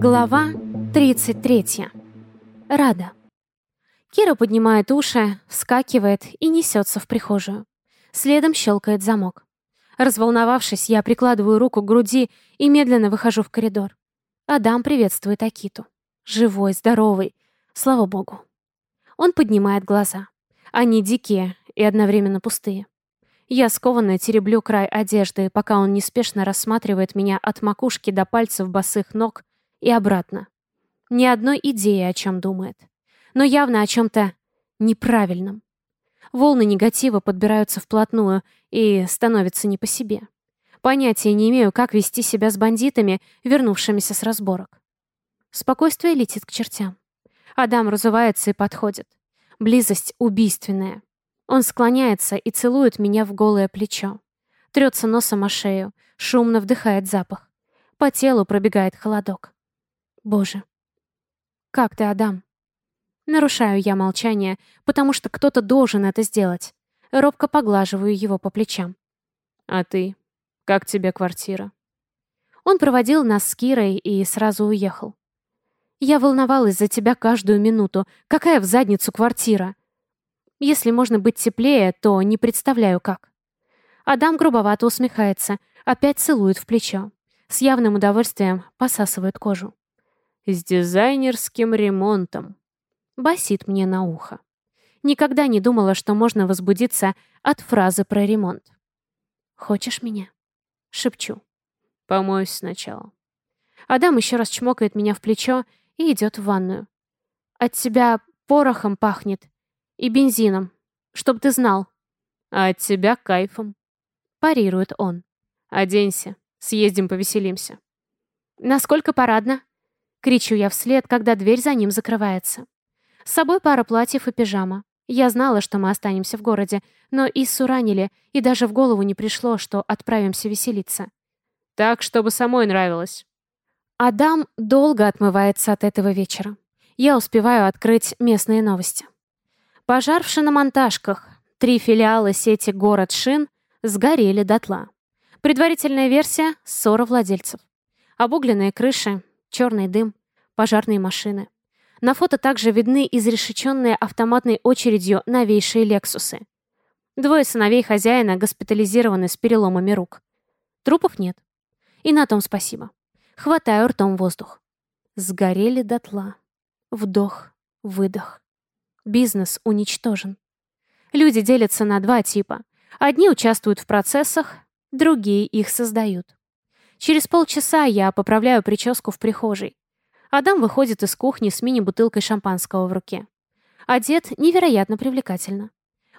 Глава 33. Рада. Кира поднимает уши, вскакивает и несется в прихожую. Следом щелкает замок. Разволновавшись, я прикладываю руку к груди и медленно выхожу в коридор. Адам приветствует Акиту. Живой, здоровый. Слава богу. Он поднимает глаза. Они дикие и одновременно пустые. Я скованно тереблю край одежды, пока он неспешно рассматривает меня от макушки до пальцев босых ног и обратно. Ни одной идеи, о чем думает. Но явно о чем-то неправильном. Волны негатива подбираются вплотную и становятся не по себе. Понятия не имею, как вести себя с бандитами, вернувшимися с разборок. Спокойствие летит к чертям. Адам разувается и подходит. Близость убийственная. Он склоняется и целует меня в голое плечо. Трется носом о шею, шумно вдыхает запах. По телу пробегает холодок. Боже. Как ты, Адам? Нарушаю я молчание, потому что кто-то должен это сделать. Робко поглаживаю его по плечам. А ты? Как тебе квартира? Он проводил нас с Кирой и сразу уехал. Я волновалась за тебя каждую минуту. Какая в задницу квартира? Если можно быть теплее, то не представляю как. Адам грубовато усмехается, опять целует в плечо. С явным удовольствием посасывает кожу. «С дизайнерским ремонтом», — басит мне на ухо. Никогда не думала, что можно возбудиться от фразы про ремонт. «Хочешь меня?» — шепчу. «Помоюсь сначала». Адам еще раз чмокает меня в плечо и идет в ванную. «От тебя порохом пахнет и бензином, чтоб ты знал. А от тебя кайфом. Парирует он. Оденься, съездим повеселимся. Насколько парадно? Кричу я вслед, когда дверь за ним закрывается. С собой пара платьев и пижама. Я знала, что мы останемся в городе, но Иссу ранили, и даже в голову не пришло, что отправимся веселиться. Так, чтобы самой нравилось. Адам долго отмывается от этого вечера. Я успеваю открыть местные новости. Пожар в шиномонтажках. Три филиала сети «Город Шин» сгорели дотла. Предварительная версия — ссора владельцев. Обугленные крыши, черный дым, пожарные машины. На фото также видны изрешеченные автоматной очередью новейшие «Лексусы». Двое сыновей хозяина госпитализированы с переломами рук. Трупов нет. И на том спасибо. Хватаю ртом воздух. Сгорели дотла. Вдох, выдох. Бизнес уничтожен. Люди делятся на два типа. Одни участвуют в процессах, другие их создают. Через полчаса я поправляю прическу в прихожей. Адам выходит из кухни с мини-бутылкой шампанского в руке. Одет невероятно привлекательно.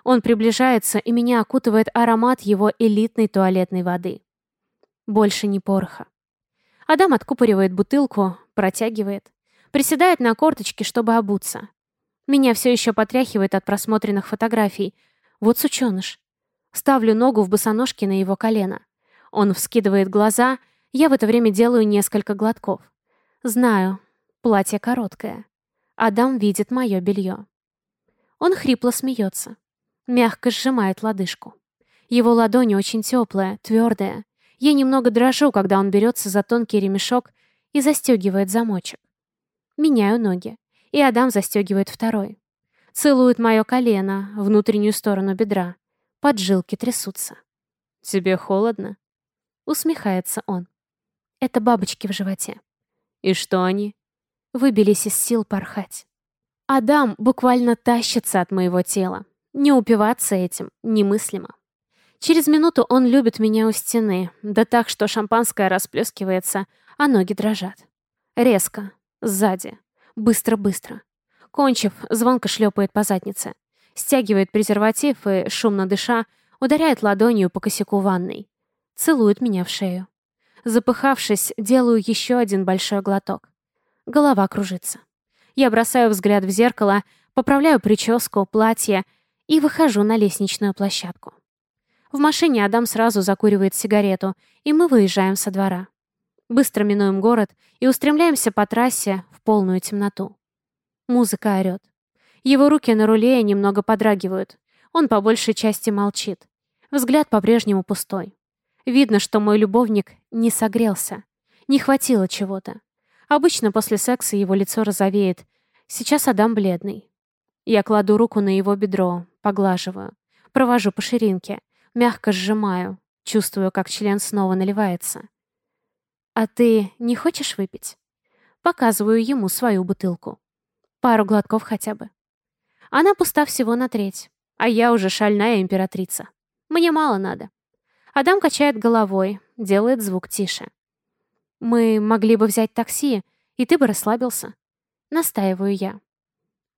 Он приближается, и меня окутывает аромат его элитной туалетной воды. Больше не пороха. Адам откупоривает бутылку, протягивает. Приседает на корточки, чтобы обуться. Меня все еще потряхивает от просмотренных фотографий. Вот сученыш. Ставлю ногу в босоножке на его колено. Он вскидывает глаза, я в это время делаю несколько глотков. Знаю, платье короткое. Адам видит мое белье. Он хрипло смеется. Мягко сжимает лодыжку. Его ладонь очень теплая, твердая. Я немного дрожу, когда он берется за тонкий ремешок и застегивает замочек. Меняю ноги и Адам застегивает второй. Целует мое колено, внутреннюю сторону бедра. Поджилки трясутся. «Тебе холодно?» Усмехается он. Это бабочки в животе. «И что они?» Выбились из сил порхать. Адам буквально тащится от моего тела. Не упиваться этим немыслимо. Через минуту он любит меня у стены, да так, что шампанское расплескивается, а ноги дрожат. Резко, сзади. Быстро-быстро. Кончив, звонко шлепает по заднице. Стягивает презерватив и, шумно дыша, ударяет ладонью по косяку ванной. Целует меня в шею. Запыхавшись, делаю еще один большой глоток. Голова кружится. Я бросаю взгляд в зеркало, поправляю прическу, платье и выхожу на лестничную площадку. В машине Адам сразу закуривает сигарету, и мы выезжаем со двора. Быстро минуем город и устремляемся по трассе в полную темноту. Музыка орёт. Его руки на руле немного подрагивают. Он по большей части молчит. Взгляд по-прежнему пустой. Видно, что мой любовник не согрелся. Не хватило чего-то. Обычно после секса его лицо розовеет. Сейчас Адам бледный. Я кладу руку на его бедро, поглаживаю. Провожу по ширинке. Мягко сжимаю. Чувствую, как член снова наливается. «А ты не хочешь выпить?» Показываю ему свою бутылку. Пару глотков хотя бы. Она пуста всего на треть, а я уже шальная императрица. Мне мало надо. Адам качает головой, делает звук тише. «Мы могли бы взять такси, и ты бы расслабился». Настаиваю я.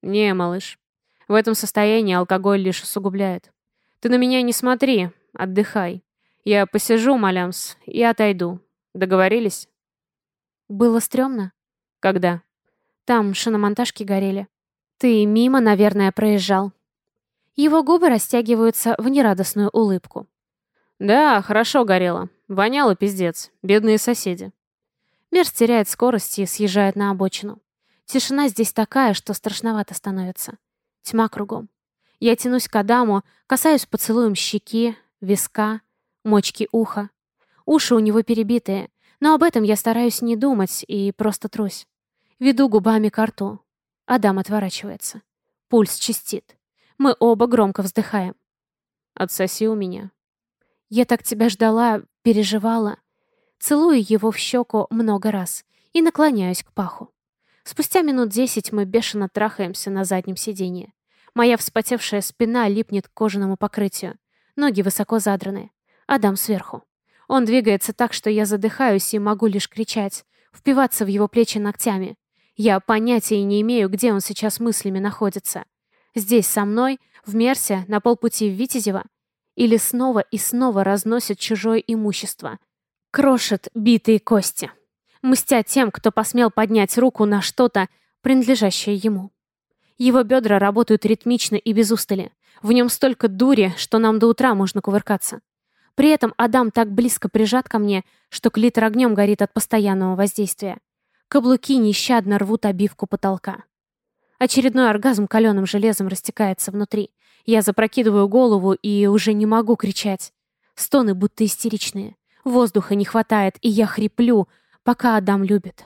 «Не, малыш. В этом состоянии алкоголь лишь усугубляет. Ты на меня не смотри, отдыхай. Я посижу, малямс, и отойду. Договорились?» «Было стрёмно?» «Когда?» «Там шиномонтажки горели. Ты мимо, наверное, проезжал». Его губы растягиваются в нерадостную улыбку. «Да, хорошо горело. Воняло пиздец. Бедные соседи». Мерс теряет скорость и съезжает на обочину. Тишина здесь такая, что страшновато становится. Тьма кругом. Я тянусь к Адаму, касаюсь поцелуем щеки, виска, мочки уха. Уши у него перебитые, но об этом я стараюсь не думать и просто трусь. Веду губами к рту. Адам отворачивается. Пульс чистит. Мы оба громко вздыхаем. «Отсоси у меня». Я так тебя ждала, переживала. Целую его в щеку много раз и наклоняюсь к паху. Спустя минут десять мы бешено трахаемся на заднем сиденье. Моя вспотевшая спина липнет к кожаному покрытию. Ноги высоко задраны. Адам сверху. Он двигается так, что я задыхаюсь и могу лишь кричать, впиваться в его плечи ногтями. Я понятия не имею, где он сейчас мыслями находится. Здесь со мной, в Мерсе, на полпути в Витязево, или снова и снова разносит чужое имущество. Крошит битые кости. Мстя тем, кто посмел поднять руку на что-то, принадлежащее ему. Его бедра работают ритмично и без устали. В нем столько дури, что нам до утра можно кувыркаться. При этом Адам так близко прижат ко мне, что клитор огнем горит от постоянного воздействия. Каблуки нещадно рвут обивку потолка. Очередной оргазм каленым железом растекается внутри. Я запрокидываю голову и уже не могу кричать. Стоны будто истеричные. Воздуха не хватает, и я хриплю, пока Адам любит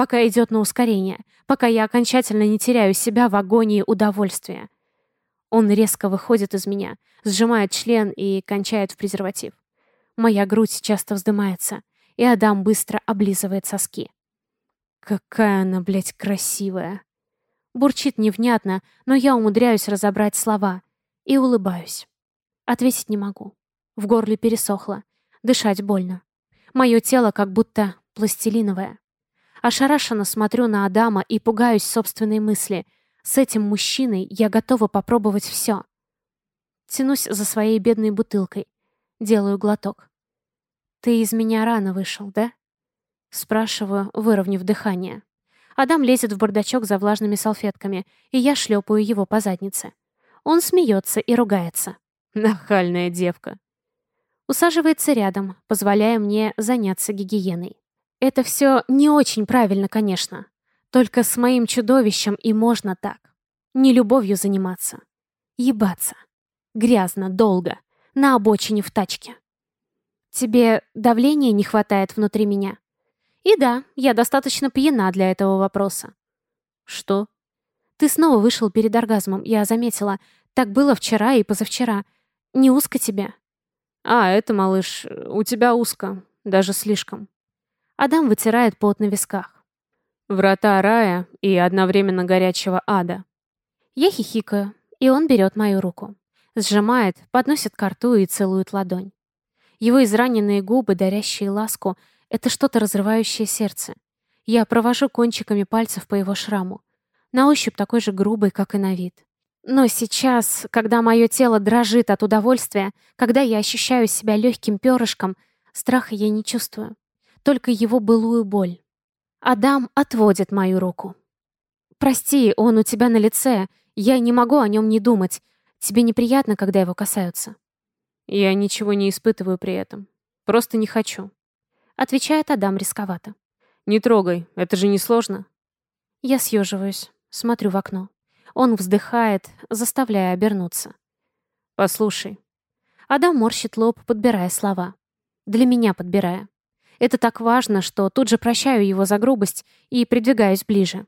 пока идет на ускорение, пока я окончательно не теряю себя в агонии удовольствия. Он резко выходит из меня, сжимает член и кончает в презерватив. Моя грудь часто вздымается, и Адам быстро облизывает соски. Какая она, блядь, красивая. Бурчит невнятно, но я умудряюсь разобрать слова и улыбаюсь. Ответить не могу. В горле пересохло. Дышать больно. Мое тело как будто пластилиновое. Ошарашенно смотрю на Адама и пугаюсь собственной мысли. С этим мужчиной я готова попробовать все. Тянусь за своей бедной бутылкой. Делаю глоток. «Ты из меня рано вышел, да?» Спрашиваю, выровняв дыхание. Адам лезет в бардачок за влажными салфетками, и я шлепаю его по заднице. Он смеется и ругается. Нахальная девка. Усаживается рядом, позволяя мне заняться гигиеной. Это все не очень правильно, конечно. Только с моим чудовищем и можно так. Не любовью заниматься. Ебаться. Грязно, долго. На обочине в тачке. Тебе давления не хватает внутри меня? И да, я достаточно пьяна для этого вопроса. Что? Ты снова вышел перед оргазмом, я заметила. Так было вчера и позавчера. Не узко тебе? А, это, малыш, у тебя узко. Даже слишком. Адам вытирает пот на висках. Врата рая и одновременно горячего ада. Я хихикаю, и он берет мою руку. Сжимает, подносит к рту и целует ладонь. Его израненные губы, дарящие ласку, это что-то разрывающее сердце. Я провожу кончиками пальцев по его шраму. На ощупь такой же грубый, как и на вид. Но сейчас, когда мое тело дрожит от удовольствия, когда я ощущаю себя легким перышком, страха я не чувствую только его былую боль. Адам отводит мою руку. «Прости, он у тебя на лице. Я не могу о нем не думать. Тебе неприятно, когда его касаются?» «Я ничего не испытываю при этом. Просто не хочу», — отвечает Адам рисковато. «Не трогай, это же не сложно». Я съеживаюсь, смотрю в окно. Он вздыхает, заставляя обернуться. «Послушай». Адам морщит лоб, подбирая слова. Для меня подбирая. Это так важно, что тут же прощаю его за грубость и придвигаюсь ближе.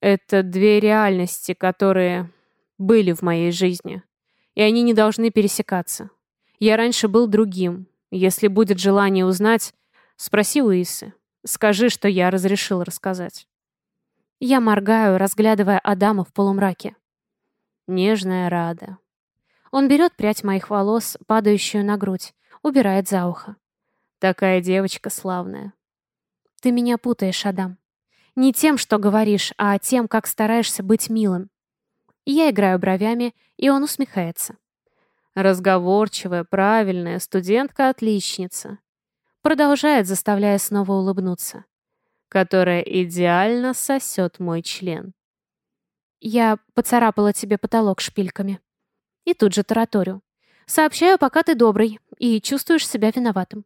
Это две реальности, которые были в моей жизни. И они не должны пересекаться. Я раньше был другим. Если будет желание узнать, спроси у Исы. Скажи, что я разрешил рассказать. Я моргаю, разглядывая Адама в полумраке. Нежная Рада. Он берет прядь моих волос, падающую на грудь, убирает за ухо. Такая девочка славная. Ты меня путаешь, Адам. Не тем, что говоришь, а тем, как стараешься быть милым. Я играю бровями, и он усмехается. Разговорчивая, правильная, студентка-отличница. Продолжает, заставляя снова улыбнуться. Которая идеально сосет мой член. Я поцарапала тебе потолок шпильками. И тут же тараторю. Сообщаю, пока ты добрый и чувствуешь себя виноватым.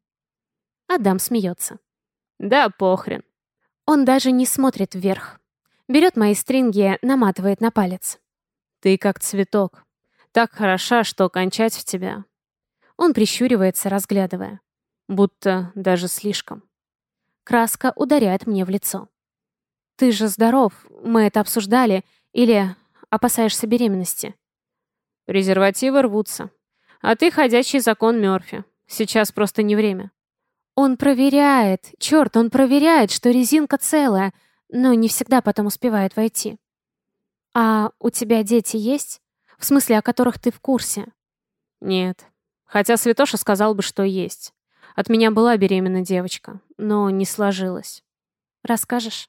Адам смеется. Да похрен. Он даже не смотрит вверх. Берет мои стринги, наматывает на палец. Ты как цветок. Так хороша, что кончать в тебя. Он прищуривается, разглядывая. Будто даже слишком. Краска ударяет мне в лицо. Ты же здоров, мы это обсуждали. Или опасаешься беременности? Презервативы рвутся. А ты ходячий закон Мёрфи. Сейчас просто не время. Он проверяет, черт, он проверяет, что резинка целая, но не всегда потом успевает войти. А у тебя дети есть? В смысле, о которых ты в курсе? Нет. Хотя Святоша сказал бы, что есть. От меня была беременна девочка, но не сложилось. Расскажешь?